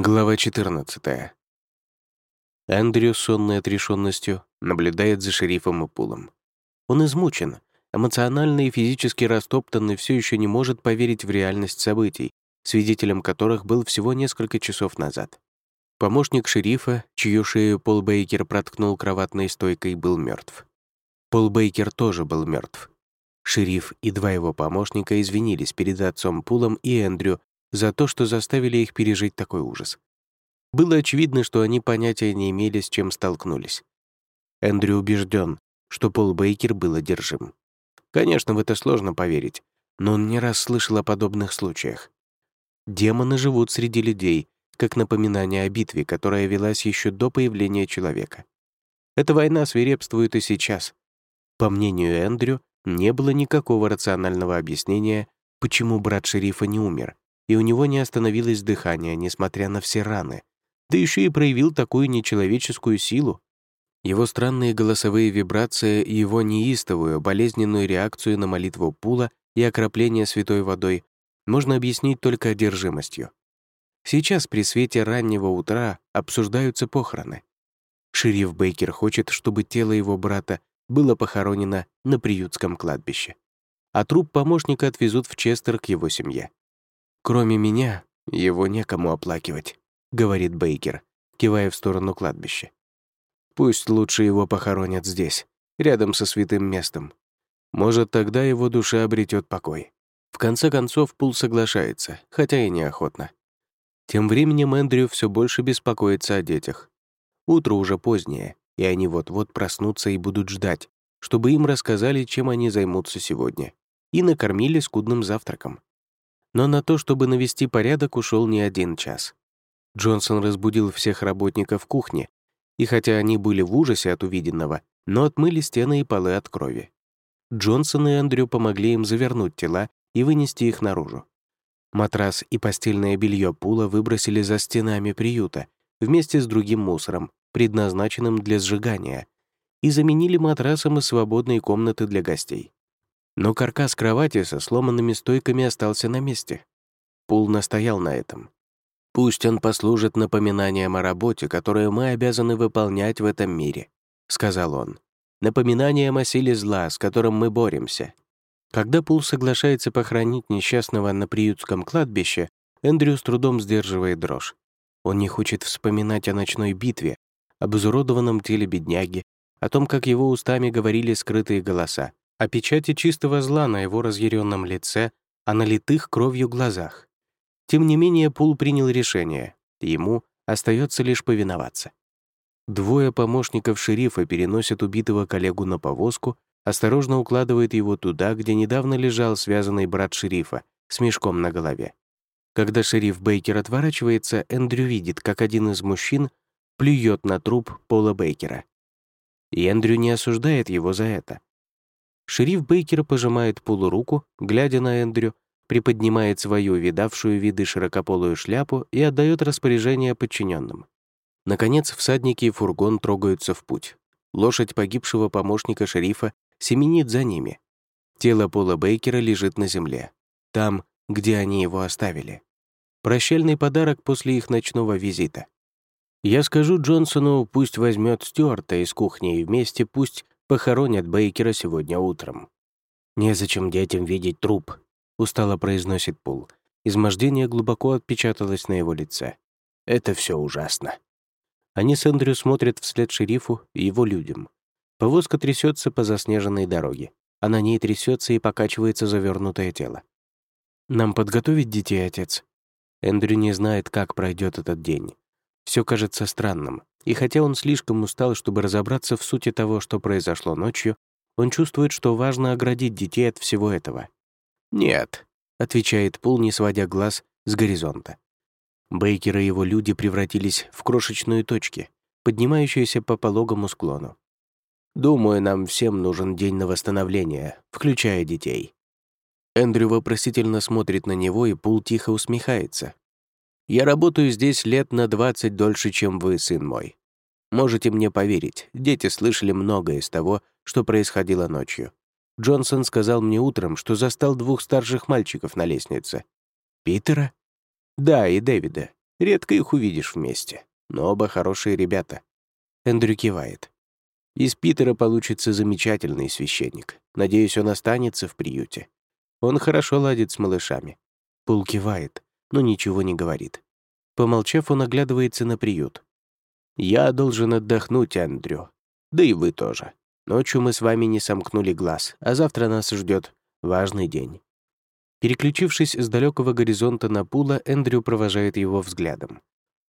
Глава 14. Эндрю, сонной отрешенностью, наблюдает за шерифом и пулом. Он измучен, эмоционально и физически растоптан и все еще не может поверить в реальность событий, свидетелем которых был всего несколько часов назад. Помощник шерифа, чью шею Пол Бейкер проткнул кроватной стойкой, был мертв. Пол Бейкер тоже был мертв. Шериф и два его помощника извинились перед отцом Пулом и Эндрю за то, что заставили их пережить такой ужас. Было очевидно, что они понятия не имели, с чем столкнулись. Эндрю убежден, что Пол Бейкер был одержим. Конечно, в это сложно поверить, но он не раз слышал о подобных случаях. Демоны живут среди людей, как напоминание о битве, которая велась еще до появления человека. Эта война свирепствует и сейчас. По мнению Эндрю, не было никакого рационального объяснения, почему брат шерифа не умер, и у него не остановилось дыхание, несмотря на все раны. Да еще и проявил такую нечеловеческую силу. Его странные голосовые вибрации и его неистовую, болезненную реакцию на молитву Пула и окропление святой водой можно объяснить только одержимостью. Сейчас при свете раннего утра обсуждаются похороны. Шериф Бейкер хочет, чтобы тело его брата было похоронено на приютском кладбище, а труп помощника отвезут в Честер к его семье. «Кроме меня, его некому оплакивать», — говорит Бейкер, кивая в сторону кладбища. «Пусть лучше его похоронят здесь, рядом со святым местом. Может, тогда его душа обретет покой». В конце концов, Пул соглашается, хотя и неохотно. Тем временем Эндрю все больше беспокоится о детях. Утро уже позднее, и они вот-вот проснутся и будут ждать, чтобы им рассказали, чем они займутся сегодня, и накормили скудным завтраком. Но на то, чтобы навести порядок, ушел не один час. Джонсон разбудил всех работников кухни, и хотя они были в ужасе от увиденного, но отмыли стены и полы от крови. Джонсон и Эндрю помогли им завернуть тела и вынести их наружу. Матрас и постельное белье Пула выбросили за стенами приюта вместе с другим мусором, предназначенным для сжигания, и заменили матрасом и свободные комнаты для гостей. Но каркас кровати со сломанными стойками остался на месте. Пул настоял на этом. «Пусть он послужит напоминанием о работе, которую мы обязаны выполнять в этом мире», — сказал он. «Напоминанием о силе зла, с которым мы боремся». Когда Пул соглашается похоронить несчастного на приютском кладбище, Эндрю с трудом сдерживает дрожь. Он не хочет вспоминать о ночной битве, об изуродованном теле бедняги, о том, как его устами говорили скрытые голоса, о печати чистого зла на его разъяренном лице, о налитых кровью глазах. Тем не менее, Пул принял решение, ему остается лишь повиноваться. Двое помощников шерифа переносят убитого коллегу на повозку, осторожно укладывают его туда, где недавно лежал связанный брат шерифа с мешком на голове. Когда шериф Бейкер отворачивается, Эндрю видит, как один из мужчин плюет на труп Пола Бейкера. И Эндрю не осуждает его за это. Шериф Бейкер пожимает Пулу руку, глядя на Эндрю, приподнимает свою видавшую виды широкополую шляпу и отдает распоряжение подчиненным. Наконец, всадники и фургон трогаются в путь. Лошадь погибшего помощника шерифа семенит за ними. Тело Пола Бейкера лежит на земле, там, где они его оставили. Прощальный подарок после их ночного визита. Я скажу Джонсону, пусть возьмет Стюарта из кухни и вместе пусть Похоронят Бейкера сегодня утром. «Незачем детям видеть труп», — устало произносит Пул. Измождение глубоко отпечаталось на его лице. «Это все ужасно». Они с Эндрю смотрят вслед шерифу и его людям. Повозка трясется по заснеженной дороге, а на ней трясется и покачивается завернутое тело. «Нам подготовить детей, отец?» Эндрю не знает, как пройдет этот день. Все кажется странным. И хотя он слишком устал, чтобы разобраться в сути того, что произошло ночью, он чувствует, что важно оградить детей от всего этого. «Нет», — отвечает Пул, не сводя глаз с горизонта. Бейкер и его люди превратились в крошечные точки, поднимающиеся по пологому склону. «Думаю, нам всем нужен день на восстановление, включая детей». Эндрю вопросительно смотрит на него, и Пул тихо усмехается, я работаю здесь лет на 20 дольше, чем вы, сын мой. Можете мне поверить, дети слышали многое из того, что происходило ночью. Джонсон сказал мне утром, что застал двух старших мальчиков на лестнице. Питера? Да, и Дэвида. Редко их увидишь вместе, но оба хорошие ребята. Эндрю кивает. Из Питера получится замечательный священник. Надеюсь, он останется в приюте. Он хорошо ладит с малышами. Пул кивает, но ничего не говорит. Помолчав, он оглядывается на приют. «Я должен отдохнуть, Эндрю. Да и вы тоже. Ночью мы с вами не сомкнули глаз, а завтра нас ждет важный день». Переключившись с далекого горизонта на Пула, Эндрю провожает его взглядом.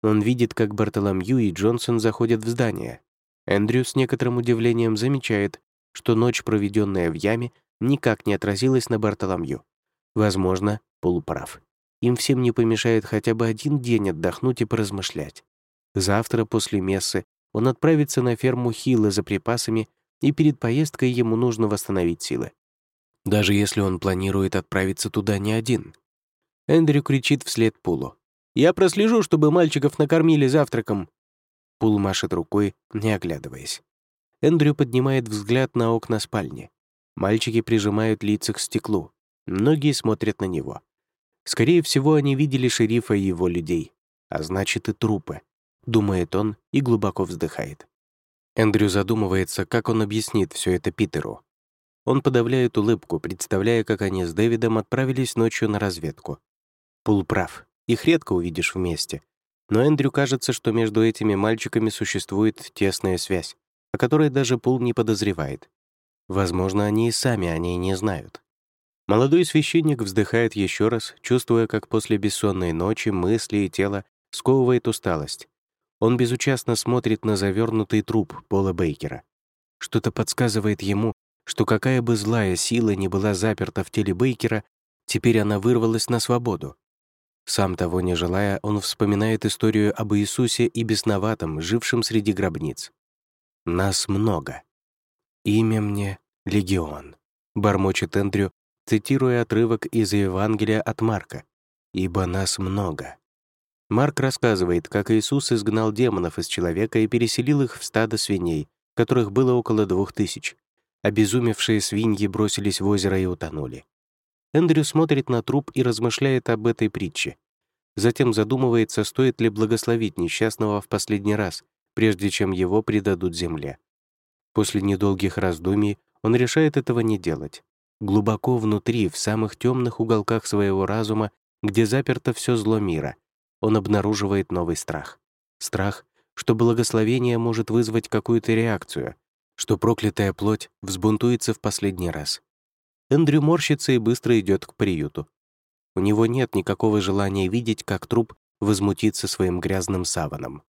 Он видит, как Бартоломью и Джонсон заходят в здание. Эндрю с некоторым удивлением замечает, что ночь, проведенная в яме, никак не отразилась на Бартоломью. Возможно, Пул прав. Им всем не помешает хотя бы один день отдохнуть и поразмышлять. Завтра после мессы он отправится на ферму Хилла за припасами, и перед поездкой ему нужно восстановить силы даже если он планирует отправиться туда не один. Эндрю кричит вслед Пулу. «Я прослежу, чтобы мальчиков накормили завтраком». Пул машет рукой, не оглядываясь. Эндрю поднимает взгляд на окна спальни. Мальчики прижимают лица к стеклу. Многие смотрят на него. Скорее всего, они видели шерифа и его людей, а значит и трупы, думает он и глубоко вздыхает. Эндрю задумывается, как он объяснит все это Питеру. Он подавляет улыбку, представляя, как они с Дэвидом отправились ночью на разведку. Пул прав, их редко увидишь вместе. Но Эндрю кажется, что между этими мальчиками существует тесная связь, о которой даже Пул не подозревает. Возможно, они и сами о ней не знают. Молодой священник вздыхает еще раз, чувствуя, как после бессонной ночи мысли и тело сковывает усталость. Он безучастно смотрит на завернутый труп Пола Бейкера. Что-то подсказывает ему, что какая бы злая сила ни была заперта в теле Бейкера, теперь она вырвалась на свободу. Сам того не желая, он вспоминает историю об Иисусе и бесноватом, жившем среди гробниц. «Нас много. Имя мне — Легион», — бормочет Эндрю, цитируя отрывок из Евангелия от Марка. «Ибо нас много». Марк рассказывает, как Иисус изгнал демонов из человека и переселил их в стадо свиней, которых было около двух тысяч. Обезумевшие свиньи бросились в озеро и утонули. Эндрю смотрит на труп и размышляет об этой притче. Затем задумывается, стоит ли благословить несчастного в последний раз, прежде чем его предадут земле. После недолгих раздумий он решает этого не делать. Глубоко внутри, в самых темных уголках своего разума, где заперто все зло мира, он обнаруживает новый страх. Страх, что благословение может вызвать какую-то реакцию, что проклятая плоть взбунтуется в последний раз. Эндрю морщится и быстро идет к приюту. У него нет никакого желания видеть, как труп возмутится своим грязным саваном.